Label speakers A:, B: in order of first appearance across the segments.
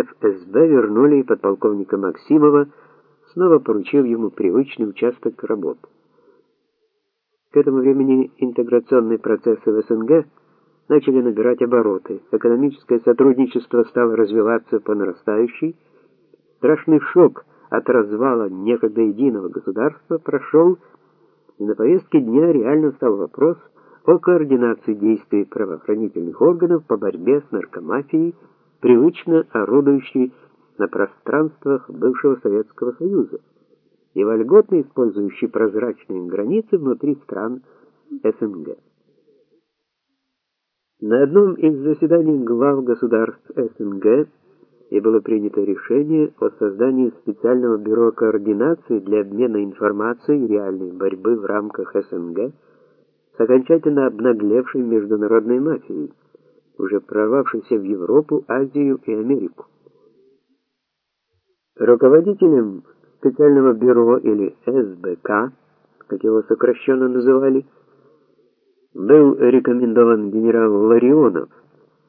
A: ФСБ вернули подполковника Максимова, снова поручив ему привычный участок работы. К этому времени интеграционные процессы в СНГ начали набирать обороты. Экономическое сотрудничество стало развиваться по нарастающей. Страшный шок от развала некогда единого государства прошел, и на повестке дня реально стал вопрос о координации действий правоохранительных органов по борьбе с наркомафией, привычно орудующей на пространствах бывшего Советского Союза и вольготно использующей прозрачные границы внутри стран СНГ. На одном из заседаний глав государств СНГ и было принято решение о создании специального бюро координации для обмена информацией и реальной борьбы в рамках СНГ с окончательно обнаглевшей международной мафией, уже прорвавшейся в Европу, Азию и Америку. Руководителем специального бюро или СБК, как его сокращенно называли, был рекомендован генерал Ларионов,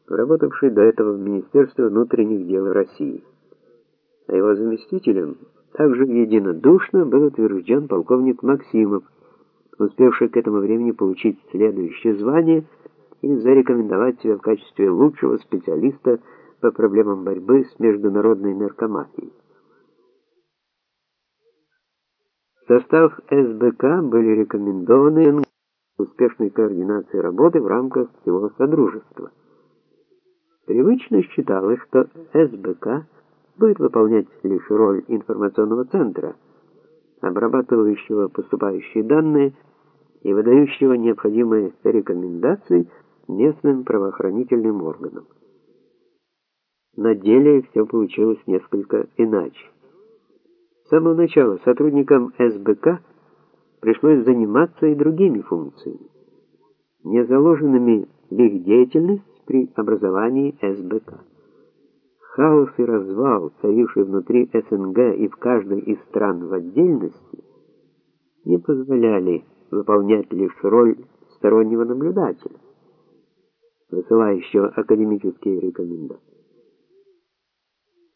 A: работавший до этого в Министерстве внутренних дел России. А его заместителем также единодушно был утвержден полковник Максимов, успевший к этому времени получить следующее звание и зарекомендовать себя в качестве лучшего специалиста по проблемам борьбы с международной наркомафией. В состав СБК были рекомендованы успешной координации работы в рамках всего Содружества. Привычно считалось, что СБК будет выполнять лишь роль информационного центра, обрабатывающего поступающие данные и выдающего необходимые рекомендации местным правоохранительным органам. На деле все получилось несколько иначе. С самого начала сотрудникам СБК пришлось заниматься и другими функциями, не заложенными в их деятельность при образовании СБК. Хаос и развал, царивший внутри СНГ и в каждой из стран в отдельности, не позволяли выполнять лишь роль стороннего наблюдателя, высылающего академические рекомендации.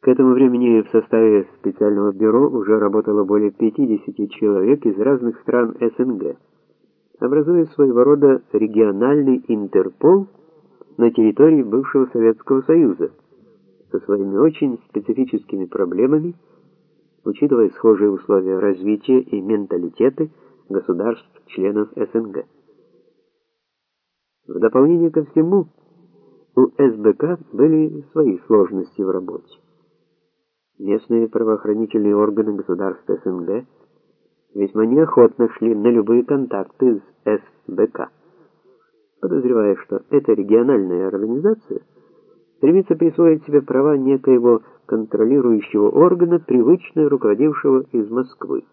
A: К этому времени в составе специального бюро уже работало более 50 человек из разных стран СНГ, образуя своего рода региональный Интерпол на территории бывшего Советского Союза со своими очень специфическими проблемами, учитывая схожие условия развития и менталитеты государств-членов СНГ. В дополнение ко всему, у СБК были свои сложности в работе. Местные правоохранительные органы государств СНГ весьма неохотно шли на любые контакты с СБК, подозревая, что эта региональная организация стремится присвоить себе права некоего контролирующего органа, привычно руководившего из Москвы.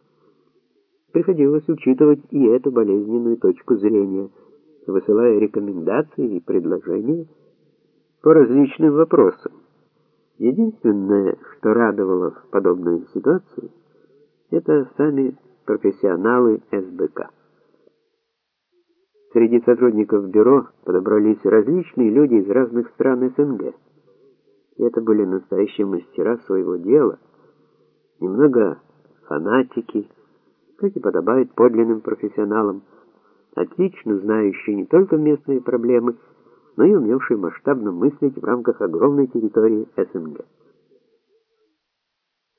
A: Приходилось учитывать и эту болезненную точку зрения, высылая рекомендации и предложения по различным вопросам. Единственное, что радовало в подобной ситуации, это сами профессионалы СБК. Среди сотрудников бюро подобрались различные люди из разных стран СНГ. Это были настоящие мастера своего дела, немного фанатики, как и подобает подлинным профессионалам, отлично знающие не только местные проблемы, но и умевший масштабно мыслить в рамках огромной территории СНГ.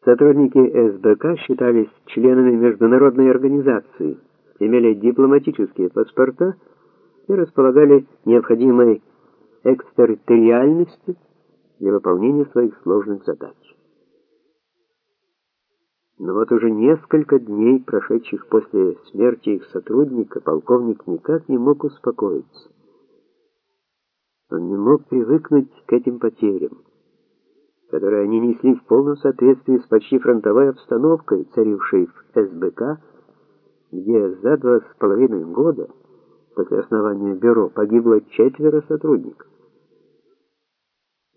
A: Сотрудники СБК считались членами международной организации, имели дипломатические паспорта и располагали необходимой экстерриториальностью для выполнения своих сложных задач. Но вот уже несколько дней, прошедших после смерти их сотрудника, полковник никак не мог успокоиться. Он не мог привыкнуть к этим потерям, которые они несли в полном соответствии с почти фронтовой обстановкой, царившей в СБК, где за два с половиной года после основания бюро погибло четверо сотрудников.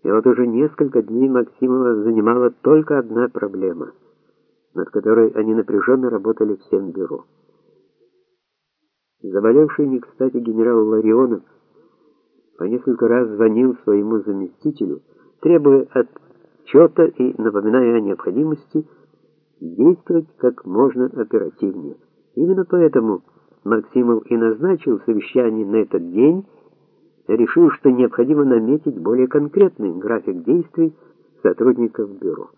A: И вот уже несколько дней Максимова занимала только одна проблема, над которой они напряженно работали всем бюро. Заболевший не кстати генерал Ларионов по несколько раз звонил своему заместителю, требуя от отчета и напоминая о необходимости действовать как можно оперативнее. Именно поэтому Максимов и назначил совещание на этот день, решив, что необходимо наметить более конкретный график действий сотрудников бюро.